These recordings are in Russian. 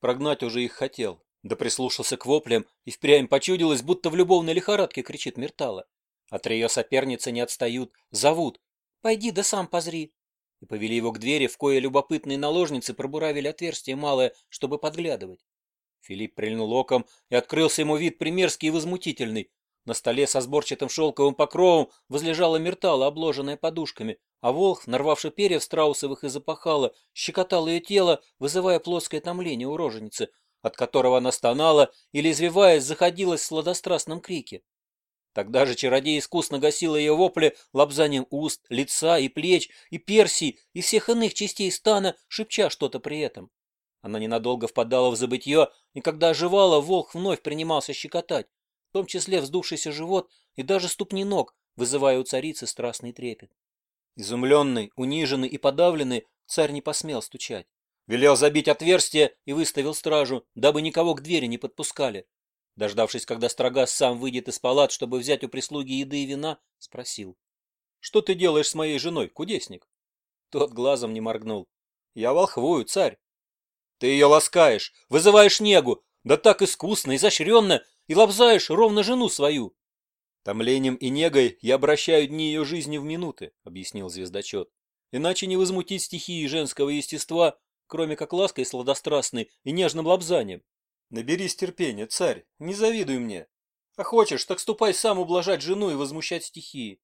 Прогнать уже их хотел. Да прислушался к воплям, и впрямь почудилось, будто в любовной лихорадке кричит Миртала. три ее соперницы не отстают, зовут. «Пойди, да сам позри». И повели его к двери, в кое любопытные наложницы пробуравили отверстие малое, чтобы подглядывать. Филипп прильнул оком, и открылся ему вид примерский и возмутительный. На столе со сборчатым шелковым покровом возлежала мертала, обложенная подушками, а волк, нарвавший перьев страусовых и опахала, щекотал ее тело, вызывая плоское томление у роженицы, от которого она стонала или, извиваясь, заходилась в сладострастном крике. Тогда же чародей искусно гасил ее вопли лобзанием уст, лица и плеч, и персий, и всех иных частей стана, шепча что-то при этом. Она ненадолго впадала в забытье, и когда оживала, волк вновь принимался щекотать том числе вздувшийся живот и даже ступни ног, вызывая у царицы страстный трепет. Изумленный, униженный и подавленный, царь не посмел стучать. Велел забить отверстие и выставил стражу, дабы никого к двери не подпускали. Дождавшись, когда Строгас сам выйдет из палат, чтобы взять у прислуги еды и вина, спросил. — Что ты делаешь с моей женой, кудесник? Тот глазом не моргнул. — Я волхвую, царь. — Ты ее ласкаешь, вызываешь негу, да так искусно, изощренно, и лобзаешь ровно жену свою. Томлением и негой я обращаю дни ее жизни в минуты, объяснил звездочет. Иначе не возмутить стихии женского естества, кроме как лаской сладострастной и нежным лобзанием. Наберись терпения, царь, не завидуй мне. А хочешь, так ступай сам ублажать жену и возмущать стихии.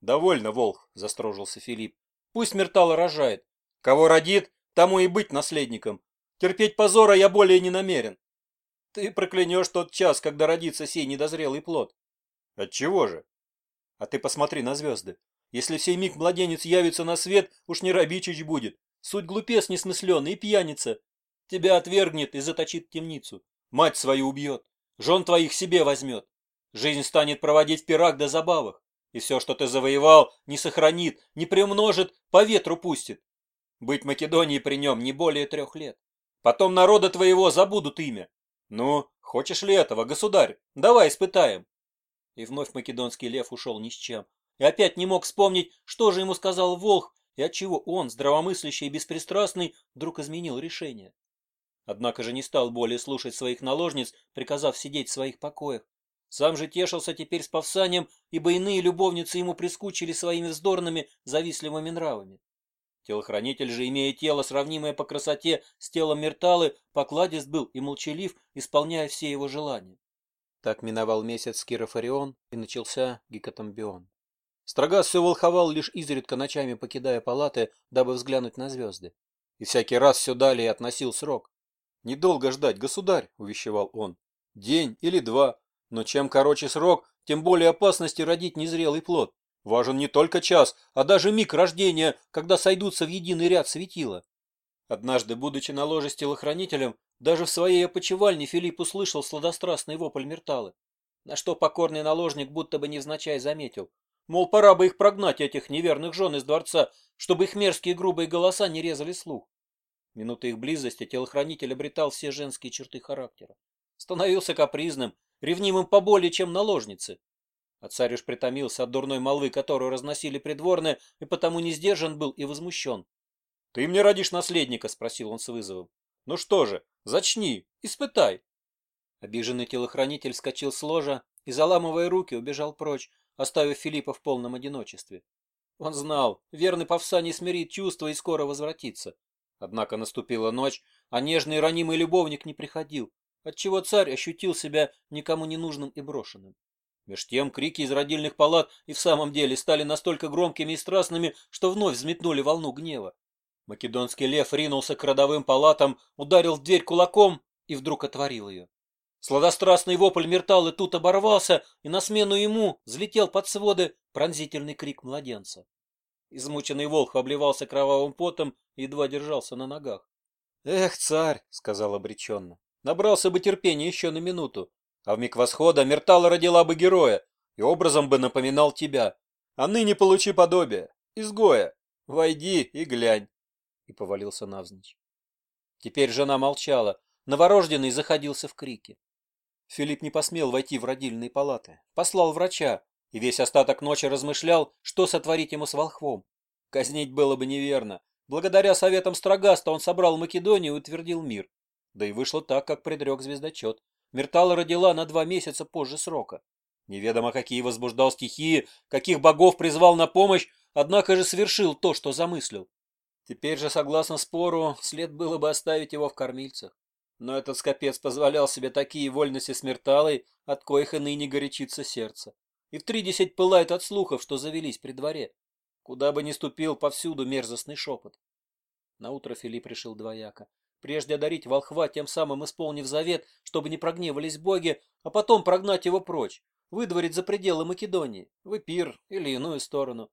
Довольно, волк, застрожился Филипп. Пусть Мертала рожает. Кого родит, тому и быть наследником. Терпеть позора я более не намерен. Ты проклянешь тот час, когда родится сей недозрелый плод. Отчего же? А ты посмотри на звезды. Если в сей миг младенец явится на свет, уж не Рабичич будет. Суть глупец несмысленный и пьяница. Тебя отвергнет и заточит темницу. Мать свою убьет. Жен твоих себе возьмет. Жизнь станет проводить в пирах да забавах. И все, что ты завоевал, не сохранит, не примножит, по ветру пустит. Быть Македонии при нем не более трех лет. Потом народа твоего забудут имя. «Ну, хочешь ли этого, государь? Давай испытаем!» И вновь македонский лев ушел ни с чем. И опять не мог вспомнить, что же ему сказал Волх, и отчего он, здравомыслящий и беспристрастный, вдруг изменил решение. Однако же не стал более слушать своих наложниц, приказав сидеть в своих покоях. Сам же тешился теперь с повсанием, ибо иные любовницы ему прискучили своими вздорными, завистливыми нравами. Телохранитель же, имея тело, сравнимое по красоте с телом Мерталы, покладист был и молчалив, исполняя все его желания. Так миновал месяц Кирофарион и начался Гикатамбион. Строгас все волховал, лишь изредка ночами покидая палаты, дабы взглянуть на звезды. И всякий раз все далее относил срок. «Недолго ждать, государь», — увещевал он. «День или два, но чем короче срок, тем более опасности родить незрелый плод. Важен не только час, а даже миг рождения, когда сойдутся в единый ряд светила. Однажды, будучи на ложе с телохранителем, даже в своей опочивальне Филипп услышал сладострастный вопль Мерталы, на что покорный наложник будто бы невзначай заметил. Мол, пора бы их прогнать, этих неверных жен из дворца, чтобы их мерзкие грубые голоса не резали слух. Минуты их близости телохранитель обретал все женские черты характера. Становился капризным, ревнимым поболее, чем наложницы, а Отцарь уж притомился от дурной молвы, которую разносили придворные, и потому не сдержан был и возмущен. — Ты мне родишь наследника? — спросил он с вызовом. — Ну что же, зачни, испытай. Обиженный телохранитель вскочил с ложа и, заламывая руки, убежал прочь, оставив Филиппа в полном одиночестве. Он знал, верный повса не смирит чувства и скоро возвратится. Однако наступила ночь, а нежный и ранимый любовник не приходил, отчего царь ощутил себя никому не нужным и брошенным. Меж тем крики из родильных палат и в самом деле стали настолько громкими и страстными, что вновь взметнули волну гнева. Македонский лев ринулся к родовым палатам, ударил в дверь кулаком и вдруг отворил ее. Сладострастный вопль Мерталы тут оборвался, и на смену ему взлетел под своды пронзительный крик младенца. Измученный волк обливался кровавым потом и едва держался на ногах. «Эх, царь!» — сказал обреченно. «Набрался бы терпения еще на минуту, а в миг восхода Мертала родила бы героя и образом бы напоминал тебя. А ныне получи подобие, изгоя, войди и глянь. И повалился навзничь. Теперь жена молчала, новорожденный заходился в крике. Филипп не посмел войти в родильные палаты, послал врача и весь остаток ночи размышлял, что сотворить ему с волхвом. Казнить было бы неверно. Благодаря советам Строгаста он собрал Македонию и утвердил мир. Да и вышло так, как предрек звездочет. Мертала родила на два месяца позже срока. Неведомо какие возбуждал стихии, каких богов призвал на помощь, однако же совершил то, что замыслил. Теперь же, согласно спору, след было бы оставить его в кормильцах. Но этот скопец позволял себе такие вольности с Мерталой, от коих и ныне горячится сердце. И в тридесять пылает от слухов, что завелись при дворе. Куда бы ни ступил, повсюду мерзостный шепот. Наутро Филипп решил двояко прежде одарить волхва, тем самым исполнив завет, чтобы не прогневались боги, а потом прогнать его прочь, выдворить за пределы Македонии, в Эпир или иную сторону.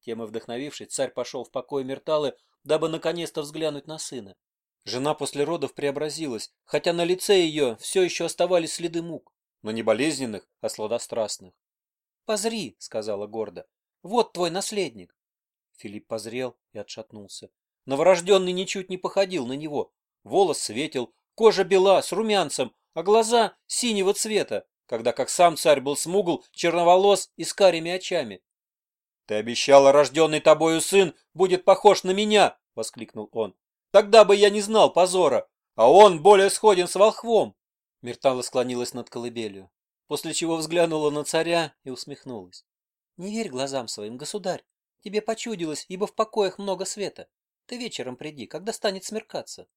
Тем и вдохновившись, царь пошел в покой Мерталы, дабы наконец-то взглянуть на сына. Жена после родов преобразилась, хотя на лице ее все еще оставались следы мук, но не болезненных, а сладострастных. «Позри», — сказала гордо, — «вот твой наследник». Филипп позрел и отшатнулся. Новорожденный ничуть не походил на него, Волос светел, кожа бела, с румянцем, а глаза синего цвета, когда как сам царь был смугл, черноволос и с карими очами. «Ты обещала, рожденный тобою сын будет похож на меня!» — воскликнул он. «Тогда бы я не знал позора, а он более сходен с волхвом!» Мертала склонилась над колыбелью, после чего взглянула на царя и усмехнулась. «Не верь глазам своим, государь. Тебе почудилось, ибо в покоях много света. Ты вечером приди, когда станет смеркаться.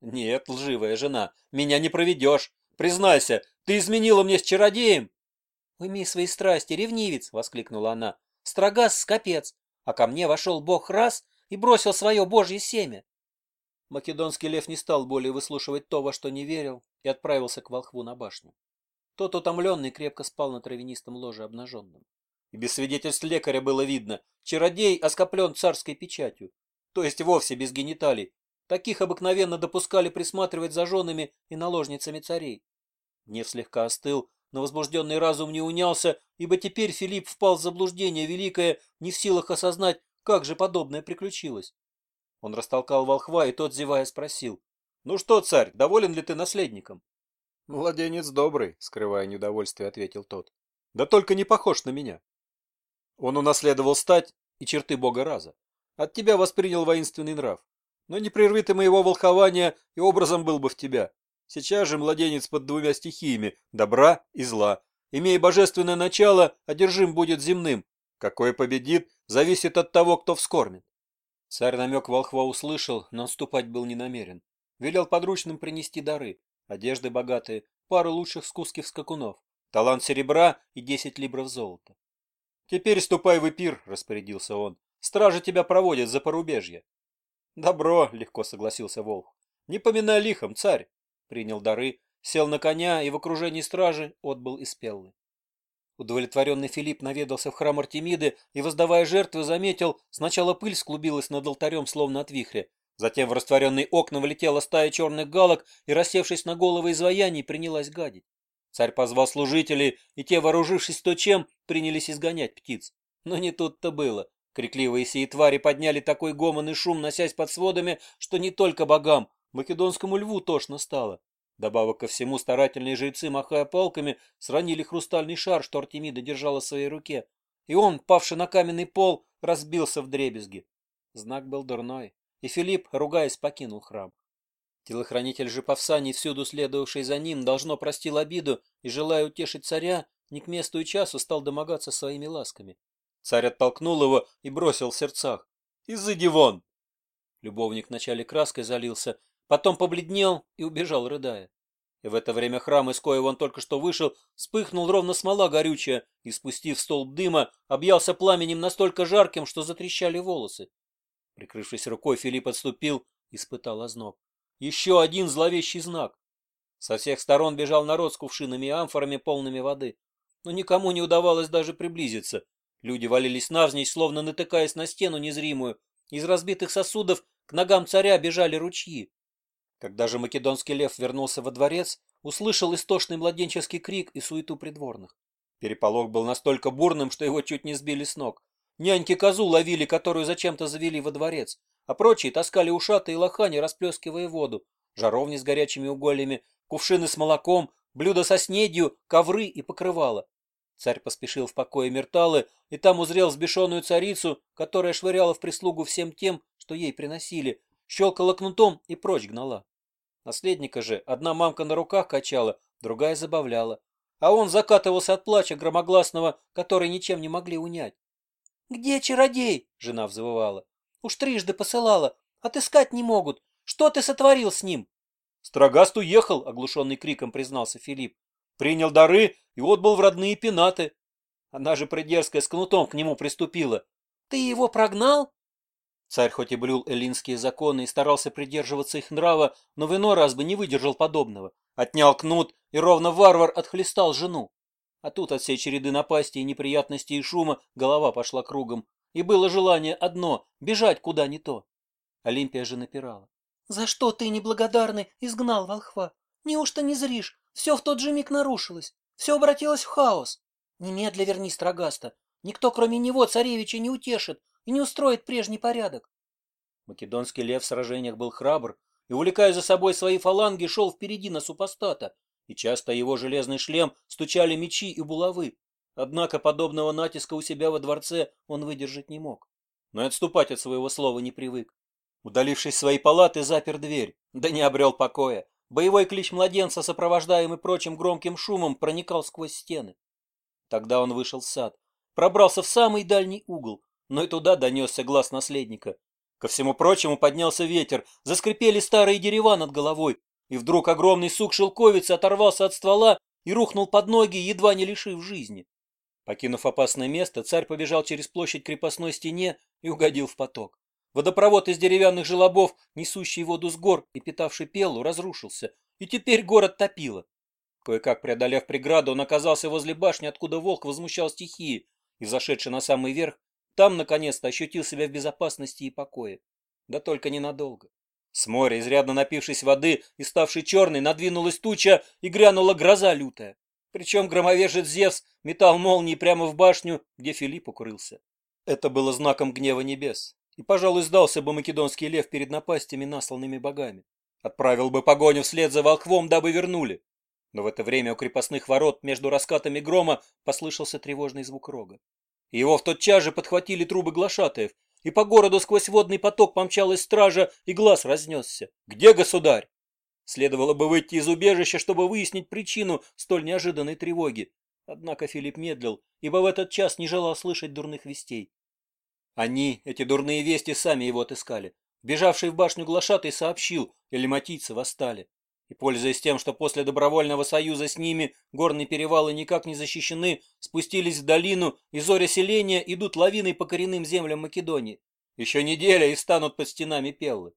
«Нет, лживая жена, меня не проведешь. Признайся, ты изменила мне с чародеем!» «Уйми свои страсти, ревнивец!» — воскликнула она. «Строгас скопец! А ко мне вошел бог раз и бросил свое божье семя!» Македонский лев не стал более выслушивать то, во что не верил, и отправился к волхву на башню. Тот утомленный крепко спал на травянистом ложе обнаженным. И без свидетельств лекаря было видно, чародей оскоплен царской печатью, то есть вовсе без гениталий, Таких обыкновенно допускали присматривать за женами и наложницами царей. Гнев слегка остыл, но возбужденный разум не унялся, ибо теперь Филипп впал в заблуждение великое, не в силах осознать, как же подобное приключилось. Он растолкал волхва, и тот, зевая, спросил. — Ну что, царь, доволен ли ты наследником? — Младенец добрый, — скрывая недовольствие, ответил тот. — Да только не похож на меня. Он унаследовал стать и черты бога раза. От тебя воспринял воинственный нрав но непрерывный моего волхования и образом был бы в тебя. Сейчас же младенец под двумя стихиями – добра и зла. Имея божественное начало, одержим будет земным. Какое победит, зависит от того, кто вскормит. Царь намек волхва услышал, но отступать был не намерен. Велел подручным принести дары, одежды богатые, пару лучших скуских скакунов, талант серебра и десять либров золота. «Теперь ступай в Эпир», — распорядился он. «Стражи тебя проводят за порубежье. «Добро», — легко согласился волк. «Не поминай лихом, царь!» Принял дары, сел на коня и в окружении стражи отбыл из Пеллы. Удовлетворенный Филипп наведался в храм Артемиды и, воздавая жертвы, заметил, сначала пыль склубилась над алтарем, словно от вихря. Затем в растворенные окна влетела стая черных галок и, рассевшись на головы изваяний, принялась гадить. Царь позвал служителей, и те, вооружившись то чем, принялись изгонять птиц. Но не тут-то было. Крикливые сии твари подняли такой гомон и шум, носясь под сводами, что не только богам, македонскому льву тошно стало. Добавок ко всему старательные жрецы, махая палками, сранили хрустальный шар, что Артемида держала в своей руке. И он, павший на каменный пол, разбился в дребезги. Знак был дурной, и Филипп, ругаясь, покинул храм. Телохранитель же Павсаний, всюду следовавший за ним, должно простил обиду и, желая утешить царя, не к месту и часу стал домогаться своими ласками. Царь оттолкнул его и бросил в сердцах. «Изыди вон!» Любовник вначале краской залился, потом побледнел и убежал, рыдая. И в это время храм, из коего он только что вышел, вспыхнул ровно смола горючая, и, спустив столб дыма, объялся пламенем настолько жарким, что затрещали волосы. Прикрывшись рукой, Филипп отступил, испытал озноб. Еще один зловещий знак. Со всех сторон бежал народ с кувшинами и амфорами, полными воды. Но никому не удавалось даже приблизиться. Люди валились навзничь, словно натыкаясь на стену незримую. Из разбитых сосудов к ногам царя бежали ручьи. Когда же македонский лев вернулся во дворец, услышал истошный младенческий крик и суету придворных. Переполох был настолько бурным, что его чуть не сбили с ног. Няньки козу ловили, которую зачем-то завели во дворец, а прочие таскали ушаты и лохани, расплескивая воду, жаровни с горячими угольями, кувшины с молоком, блюда со снедью, ковры и покрывала. Царь поспешил в покое Мерталы и там узрел сбешенную царицу, которая швыряла в прислугу всем тем, что ей приносили, щелкала кнутом и прочь гнала. Наследника же одна мамка на руках качала, другая забавляла. А он закатывался от плача громогласного, который ничем не могли унять. «Где чародей?» — жена взывала. «Уж трижды посылала. Отыскать не могут. Что ты сотворил с ним?» «Строгаст уехал!» — оглушенный криком признался Филипп принял дары и отбыл в родные пенаты. Она же придерзкая с кнутом к нему приступила. Ты его прогнал? Царь хоть и блюл эллинские законы и старался придерживаться их нрава, но в иной раз бы не выдержал подобного. Отнял кнут, и ровно варвар отхлестал жену. А тут от всей череды напастей, неприятностей и шума голова пошла кругом. И было желание одно — бежать куда не то. Олимпия же напирала. «За что ты, неблагодарный, изгнал волхва? Неужто не зришь? Все в тот же миг нарушилось, все обратилось в хаос. Немедля верни строгаста, Никто, кроме него, царевича не утешит и не устроит прежний порядок. Македонский лев в сражениях был храбр и, увлекая за собой свои фаланги, шел впереди на супостата, и часто его железный шлем стучали мечи и булавы. Однако подобного натиска у себя во дворце он выдержать не мог. Но и отступать от своего слова не привык. Удалившись в свои палаты, запер дверь, да не обрел покоя, Боевой клич младенца, сопровождаемый прочим громким шумом, проникал сквозь стены. Тогда он вышел в сад, пробрался в самый дальний угол, но и туда донесся глаз наследника. Ко всему прочему поднялся ветер, заскрипели старые дерева над головой, и вдруг огромный сук шелковицы оторвался от ствола и рухнул под ноги, едва не лишив жизни. Покинув опасное место, царь побежал через площадь крепостной стене и угодил в поток. Водопровод из деревянных желобов, несущий воду с гор и питавший пелу, разрушился, и теперь город топило. Кое-как преодолев преграду, он оказался возле башни, откуда волк возмущал стихии, и, зашедший на самый верх, там, наконец-то, ощутил себя в безопасности и покое. Да только ненадолго. С моря, изрядно напившись воды и ставший черной, надвинулась туча и грянула гроза лютая. Причем громовержец Зевс метал молнии прямо в башню, где Филипп укрылся. Это было знаком гнева небес. И, пожалуй, сдался бы македонский лев перед напастями, насланными богами. Отправил бы погоню вслед за волхвом, дабы вернули. Но в это время у крепостных ворот между раскатами грома послышался тревожный звук рога. Его в тот час же подхватили трубы глашатаев, и по городу сквозь водный поток помчалась стража, и глаз разнесся. «Где государь?» Следовало бы выйти из убежища, чтобы выяснить причину столь неожиданной тревоги. Однако Филипп медлил, ибо в этот час не желал слышать дурных вестей. Они, эти дурные вести, сами его отыскали. Бежавший в башню глашатый сообщил, элематийцы восстали. И, пользуясь тем, что после добровольного союза с ними горные перевалы никак не защищены, спустились в долину, и зоря селения идут лавиной по коренным землям Македонии. Еще неделя и станут под стенами Пеллы.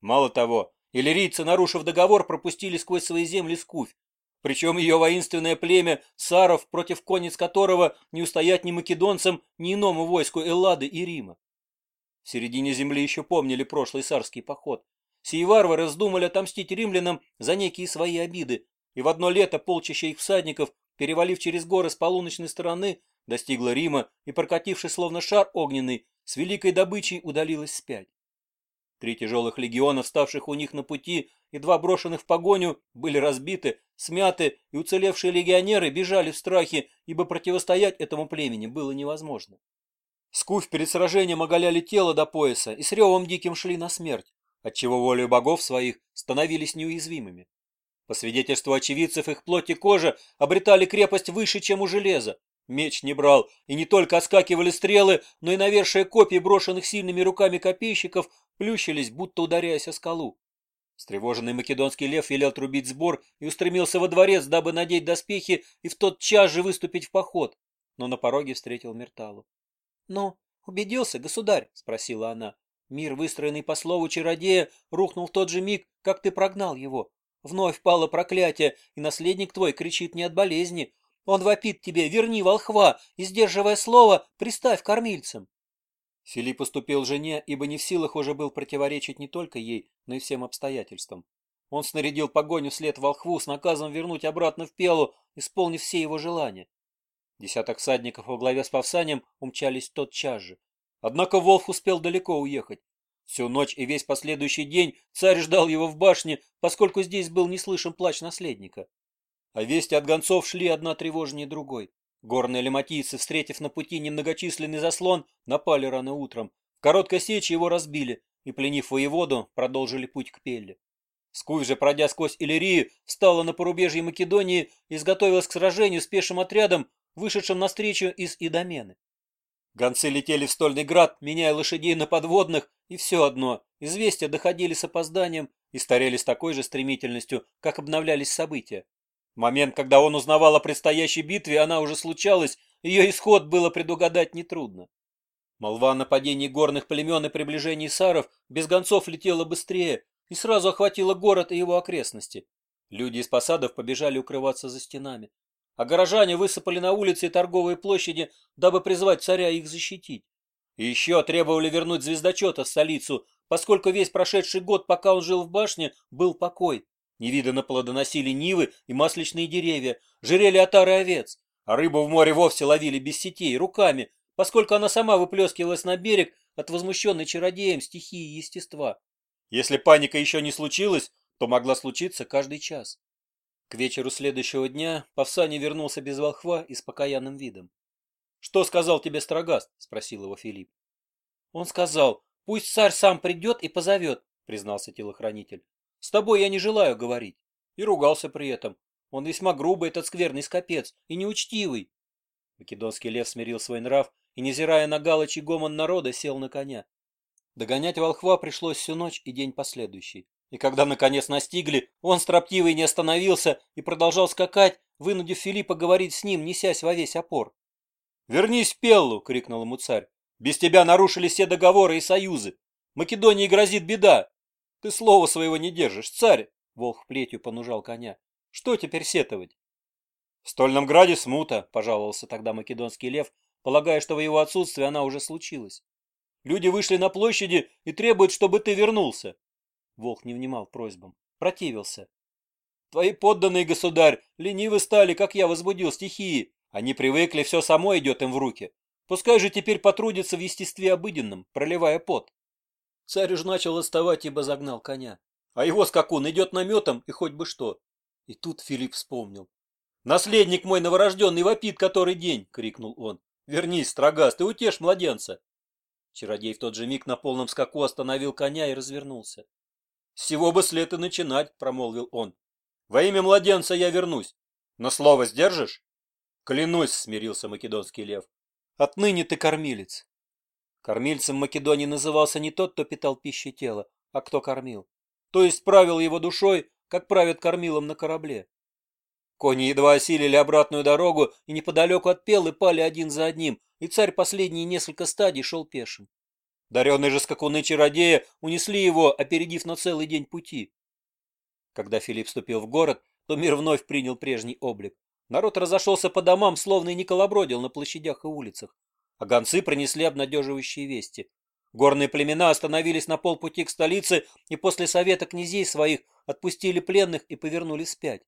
Мало того, иллирийцы, нарушив договор, пропустили сквозь свои земли Скуфь, причем ее воинственное племя саров, против конец которого не устоять ни македонцам, ни иному войску Эллады и Рима. В середине земли еще помнили прошлый сарский поход. Сии варвары вздумали отомстить римлянам за некие свои обиды, и в одно лето полчища их всадников, перевалив через горы с полуночной стороны, достигла Рима и, прокатившись словно шар огненный, с великой добычей удалилась спять. Три тяжелых легиона, ставших у них на пути и два брошенных в погоню, были разбиты, смяты, и уцелевшие легионеры бежали в страхе, ибо противостоять этому племени было невозможно. Скуф перед сражением оголяли тело до пояса и с ревом диким шли на смерть, отчего волею богов своих становились неуязвимыми. По свидетельству очевидцев, их плоть и кожа обретали крепость выше, чем у железа. Меч не брал, и не только отскакивали стрелы, но и навершие копий, брошенных сильными руками копейщиков, плющились, будто ударяясь о скалу. Стревоженный македонский лев велел трубить сбор и устремился во дворец, дабы надеть доспехи и в тот час же выступить в поход. Но на пороге встретил Мерталу. — Ну, убедился, государь? — спросила она. — Мир, выстроенный по слову чародея, рухнул в тот же миг, как ты прогнал его. Вновь пало проклятие, и наследник твой кричит не от болезни. Он вопит тебе, верни волхва, и, сдерживая слово, приставь кормильцем. Филипп уступил жене, ибо не в силах уже был противоречить не только ей, но и всем обстоятельствам. Он снарядил погоню вслед волхву с наказом вернуть обратно в Пелу, исполнив все его желания. Десяток садников во главе с Павсанием умчались тотчас же. Однако Волф успел далеко уехать. Всю ночь и весь последующий день царь ждал его в башне, поскольку здесь был неслышен плач наследника. А вести от гонцов шли одна тревожнее другой. Горные лематийцы, встретив на пути немногочисленный заслон, напали рано утром. В короткой сече его разбили и, пленив воеводу, продолжили путь к Пелле. Скуй же, пройдя сквозь Иллирию, встала на порубежье Македонии и изготовилась к сражению с пешим отрядом, вышедшим на встречу из Идомены. Гонцы летели в Стольный град, меняя лошадей на подводных, и все одно, известия доходили с опозданием и старели с такой же стремительностью, как обновлялись события. Момент, когда он узнавал о предстоящей битве, она уже случалась, ее исход было предугадать нетрудно. Молва о нападении горных племен и приближении саров без гонцов летела быстрее и сразу охватила город и его окрестности. Люди из посадов побежали укрываться за стенами, а горожане высыпали на улицы и торговые площади, дабы призвать царя их защитить. И еще требовали вернуть звездочета в столицу, поскольку весь прошедший год, пока он жил в башне, был покой. Невиданно плодоносили нивы и масличные деревья, жерели отары овец, а рыбу в море вовсе ловили без сетей, руками, поскольку она сама выплескивалась на берег от возмущенной чародеем стихии естества. Если паника еще не случилась, то могла случиться каждый час. К вечеру следующего дня Павсани вернулся без волхва и с покаянным видом. — Что сказал тебе Строгаст? — спросил его Филипп. — Он сказал, пусть царь сам придет и позовет, — признался телохранитель. С тобой я не желаю говорить. И ругался при этом. Он весьма грубый, этот скверный скопец, и неучтивый. Македонский лев смирил свой нрав и, не зирая на галочи гомон народа, сел на коня. Догонять волхва пришлось всю ночь и день последующий. И когда, наконец, настигли, он строптивый не остановился и продолжал скакать, вынудив Филиппа говорить с ним, несясь во весь опор. «Вернись, Пеллу!» — крикнул ему царь. «Без тебя нарушили все договоры и союзы. Македонии грозит беда. Ты слова своего не держишь, царь! Волх плетью понужал коня. Что теперь сетовать? В Стольном Граде смута, пожаловался тогда македонский лев, полагая, что в его отсутствии она уже случилась. Люди вышли на площади и требуют, чтобы ты вернулся. Волх не внимал просьбам, противился. Твои подданные, государь, ленивы стали, как я возбудил стихии. Они привыкли, все само идет им в руки. Пускай же теперь потрудятся в естестве обыденном, проливая пот. Царь уж начал отставать, ибо загнал коня. А его скакун идет наметом и хоть бы что. И тут Филипп вспомнил. «Наследник мой новорожденный вопит который день!» — крикнул он. «Вернись, строгаст, и утешь младенца!» Чародей в тот же миг на полном скаку остановил коня и развернулся. Сего бы след и начинать!» — промолвил он. «Во имя младенца я вернусь. Но слово сдержишь?» «Клянусь!» — смирился македонский лев. «Отныне ты кормилец!» Кормильцем Македонии назывался не тот, кто питал пищей тело, а кто кормил. То есть правил его душой, как правят кормилом на корабле. Кони едва осилили обратную дорогу и неподалеку от Пелы пали один за одним, и царь последние несколько стадий шел пешим. Даренные же скакуны чародея унесли его, опередив на целый день пути. Когда Филипп вступил в город, то мир вновь принял прежний облик. Народ разошелся по домам, словно и не колобродил на площадях и улицах а гонцы принесли обнадеживающие вести. Горные племена остановились на полпути к столице и после совета князей своих отпустили пленных и повернули спять.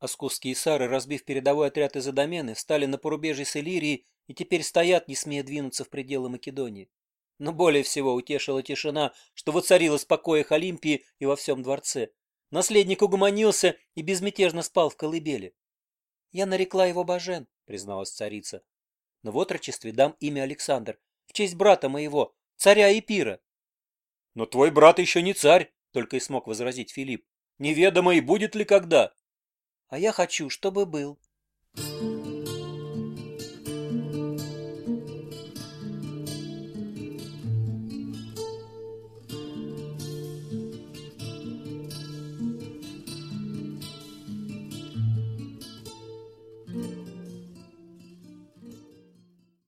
Оскузские сары, разбив передовой отряд из Адамены, встали на порубежье с Иллирией и теперь стоят, не смея двинуться в пределы Македонии. Но более всего утешила тишина, что воцарилась в покоях Олимпии и во всем дворце. Наследник угомонился и безмятежно спал в колыбели. «Я нарекла его Бажен», — призналась царица но в отрочестве дам имя Александр, в честь брата моего, царя Эпира. Но твой брат еще не царь, только и смог возразить Филипп. Неведомо и будет ли когда. А я хочу, чтобы был. Thank you.